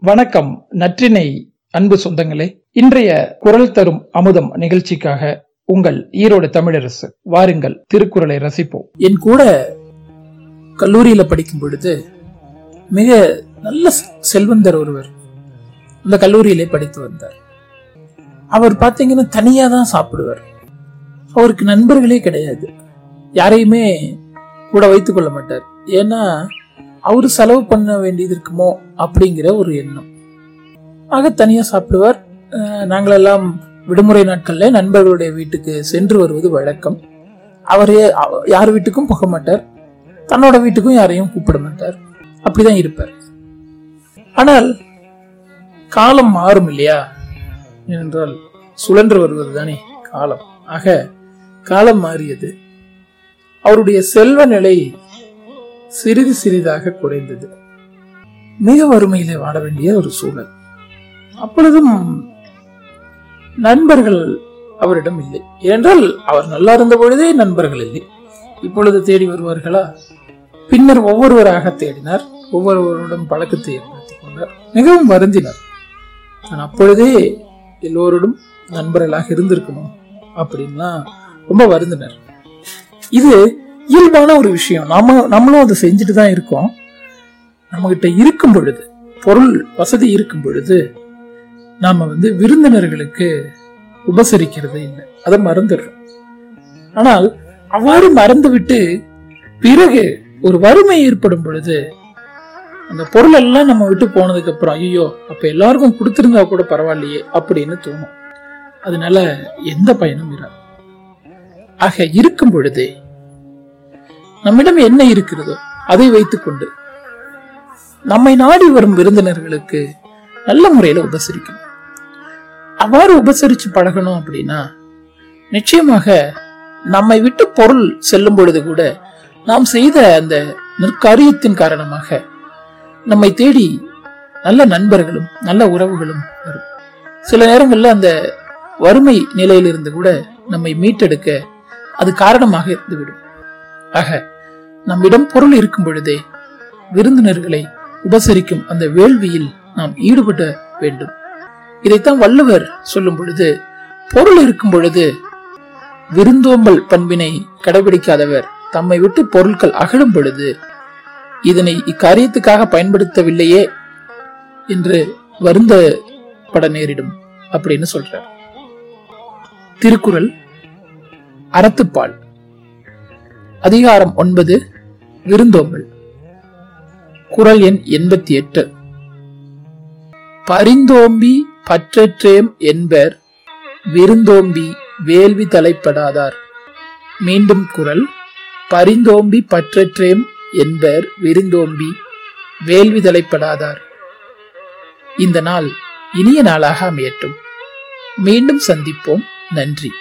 வணக்கம் நற்றினை அன்பு சொந்தங்களே. இன்றைய குரல் தரும் அமுதம் நிகழ்ச்சிக்காக உங்கள் ஈரோடு தமிழரசு வாருங்கள் திருக்குறளை ரசிப்போம். என் கூட கல்லூரியில படிக்கும் பொழுது மிக நல்ல செல்வந்தர் ஒருவர் இந்த கல்லூரியிலே படித்து வந்தார். அவர் பார்த்தீங்கன்னா தனியா தான் சாப்பிடுவார். அவருக்கு நண்பர்களே கிடையாது. யாரையுமே கூட வைத்துக் கொள்ள மாட்டார். ஏன்னா அவரு செலவு பண்ண வேண்டியது இருக்குமோ அப்படிங்கிற ஒரு எண்ணம். ஆக தனியா சாப்பிடுவார். நாங்களெல்லாம் விடுமுறை நாட்கள்ல நண்பர்களுடைய வீட்டுக்கு சென்று வருவது வழக்கம். அவரே யார் வீட்டுக்கும் போக மாட்டார். தன்னோட வீட்டுக்கும் யாரையும் கூப்பிட மாட்டார். அப்படிதான் இருப்பார். ஆனால் காலம் மாறும் இல்லையா? ஏனென்றால் சுழன்று வருவது தானே காலம். ஆக காலம் மாறியது. அவருடைய செல்வ நிலை சிறிது சிறிதாக குறைந்தது. மிக வறுமையிலே வாட வேண்டிய ஒரு சூழல். அப்பொழுதும் நண்பர்கள் அவரிடம் இல்லை. ஏனென்றால் அவர் நல்லா இருந்த பொழுதே நண்பர்கள் இல்லை. இப்பொழுது தேடி வருவார்களா? பின்னர் ஒவ்வொருவராக தேடினார். ஒவ்வொருவருடன் பழக்கத்தை ஏற்படுத்திக் கொண்டார். மிகவும் வருந்தினார். நான் அப்பொழுதே எல்லோரோடும் நண்பர்களாக இருந்திருக்கணும் அப்படின்லாம் ரொம்ப வருந்தினர். இது இயல்பான ஒரு விஷயம். நாம நம்மளும் அதை செஞ்சுட்டு தான் இருக்கோம். நம்மகிட்ட இருக்கும் பொழுது பொருள் வசதி இருக்கும் பொழுது நாம வந்து விருந்தினர்களுக்கு உபசரிக்கிறது இல்லை. அதை மறந்துடுறோம். ஆனால் அவ்வாறு மறந்துவிட்டு பிறகு ஒரு வறுமை ஏற்படும் பொழுது அந்த பொருள் எல்லாம் நம்ம விட்டு போனதுக்கு அப்புறம் ஐயோ அப்ப எல்லாருக்கும் கொடுத்திருந்தா கூட பரவாயில்லையே அப்படின்னு தோணும். அதனால எந்த பயனும் இராது. ஆக இருக்கும் பொழுதே நம்மிடம் என்ன இருக்கிறதோ அதை வைத்துக்கொண்டு நம்மை நாடி வரும் விருந்தினர்களுக்கு நல்ல முறையில உபசரிக்கணும். அவ்வாறு உபசரிச்சு பழகணும் அப்படின்னா நிச்சயமாக நம்மை விட்டு பொருள் செல்லும் பொழுது கூட நாம் செய்த அந்த நற்காரியத்தின் காரணமாக நம்மை தேடி நல்ல நண்பர்களும் நல்ல உறவுகளும் வரும். சில நேரங்களில் அந்த வறுமை நிலையிலிருந்து கூட நம்மை மீட்டெடுக்க அது காரணமாக இருந்துவிடும். ஆக நம்மிடம் பொருள் இருக்கும் பொழுதே விருந்தினர்களை உபசரிக்கும் அந்த வேள்வியில் நாம் ஈடுபட வேண்டும். இதைத்தான் வள்ளுவர் சொல்லும் பொழுது பொருள் இருக்கும் பொழுது விருந்தோம்பல் பண்பினை கடைபிடிக்காதவர் தம்மை விட்டு பொருட்கள் அகழும் பொழுது இதனை இக்காரியத்துக்காக பயன்படுத்தவில்லையே என்று வருந்த பட நேரிடும் அப்படின்னு சொல்றார். திருக்குறள் அறத்துப்பால். அதிகாரம் ஒன்பது. விருந்தோம்பல். குரல் எண் எண்பத்தி எட்டு. பரிந்தோம்பி பற்றற்றேம் என்பர் விருந்தோம்பி வேள்வி தலைப்படாதார். மீண்டும் குரல் பரிந்தோம்பி பற்றற்றேம் என்பர் விருந்தோம்பி வேள்வி தலைப்படாதார். இந்த நாள் இனிய நாளாக அமையட்டும். மீண்டும் சந்திப்போம். நன்றி.